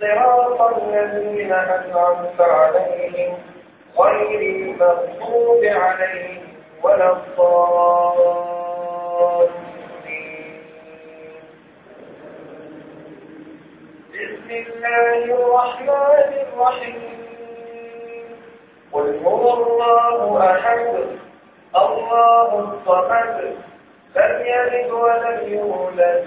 صراط الذين أنعمت عليهم غير المغضوب عليهم ولا الضالين. بسم الله الرحمن الرحيم. قل هو الله أحد الله الصمد لم يلد ولم يولد.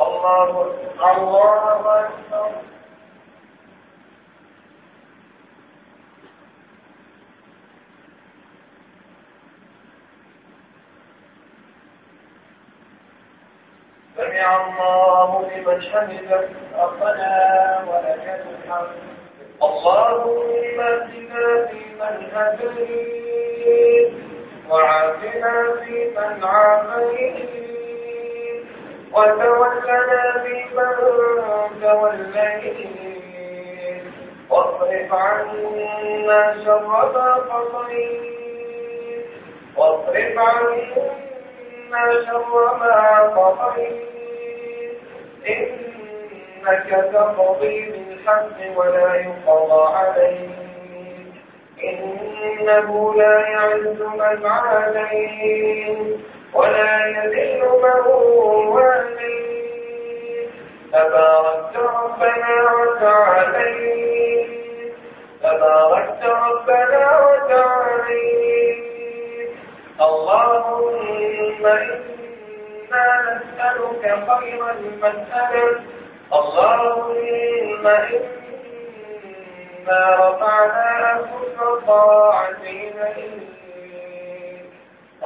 الله الله أكبر. سمع الله لمن حمده ربنا ولك الحمد اللهم اهدنا فيمن وعافنا فيمن عافيت. وتولنا فيمن توليت. واصرف عنا شر ما قضيت واصرف عنا شر ما قضيت. إنك تقضي بالحق ولا يقضى عليك. إنه لا يعز من عليك ولا يذل من واليك تباركت ربنا وتعاليت. تباركت ربنا وتعاليت. اللهم إنا نسألك خير المسألة اللهم إنا رفعنا كل طاعتين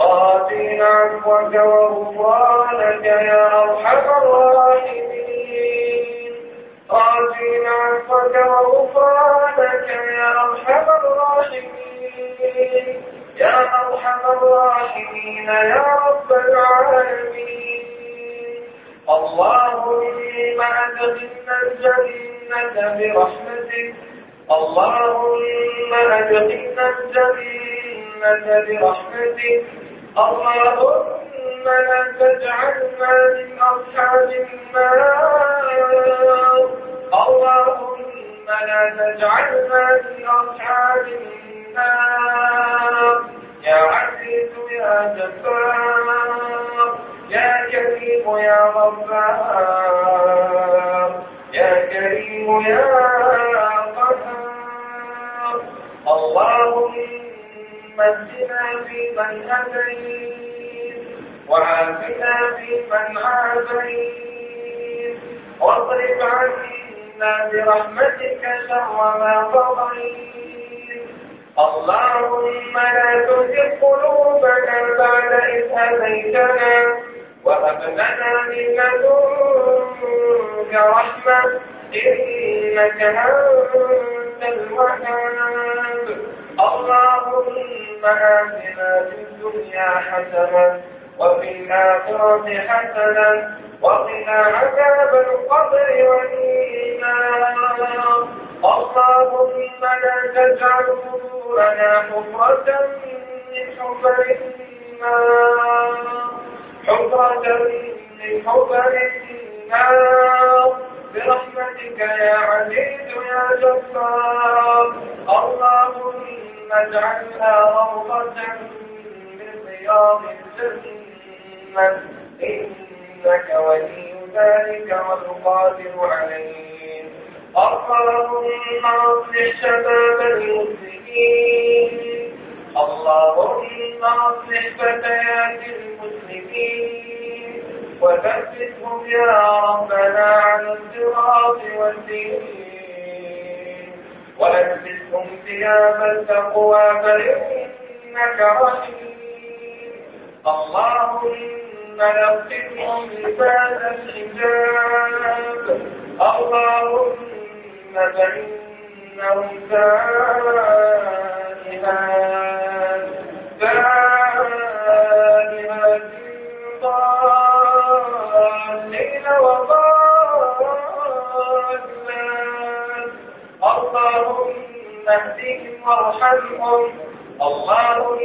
راضين عفوك وغفرانك يا أرحم الراحمين. راضين عفوك وغفرانك يا أرحم الراحمين. يا أرحم الراحمين يا رب العالمين. اللهم أدخلنا الجنة برحمتك. اللهم أدخلنا الجنة برحمتك. اللهم لا تجعلنا من أصحاب النار اللهم لا تجعلنا من أصحاب النار يا عزيز يا جبار. يا كريم يا غفار. يا كريم يا اللهم اهدنا فيمن هديت وعافنا فيمن عافيت واصرف عنا برحمتك شر ما قضيت اللهم لا تزغ قلوبنا بعد إذ هديتنا وهب لنا من لدنك رحمة إنك أنت الوهاب اللهم آتنا في الدنيا حسنة وفي الآخرة حسنة وقنا عذاب القبر والإيمان. اللهم لا تجعل قبورنا حفرة من حفر النار. حفرة من حفر النار. برحمتك يا عزيز يا جبار. اللهم اجعلها روضة من رياض الجنة. إنك ولي ذلك والقادر عليه. اللهم اصلح شباب المسلمين. اللهم اصلح فتيات المسلمين. وثبتهم يا ربنا على الصراط والدين والبسهم ثياب التقوى فإنك رحيم. اللهم نلقهم لباس الحجاب. اللهم فإنهم دائمات دائمات ضالين وضالات اللهم اهدهم وارحمهم. اللهم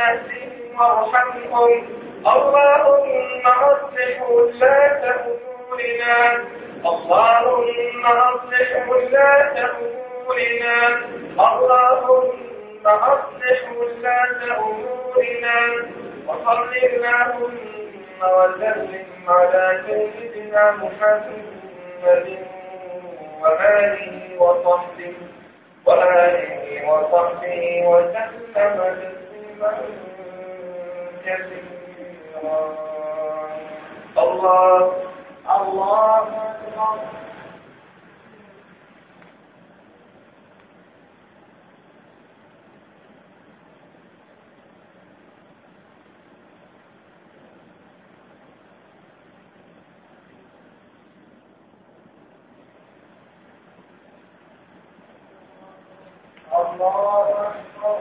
اهدهم وارحمهم. اللهم أصلح ولاة أمورنا. اللهم أصلح ولاة أمورنا. اللهم أصلح ولاة أمورنا. وصل اللهم وسلم على سيدنا محمد. وآله وصحبه وآله وصحبه وسلم تسليما كثيرا. الله الله أكبر. الله أكبر الله أكبر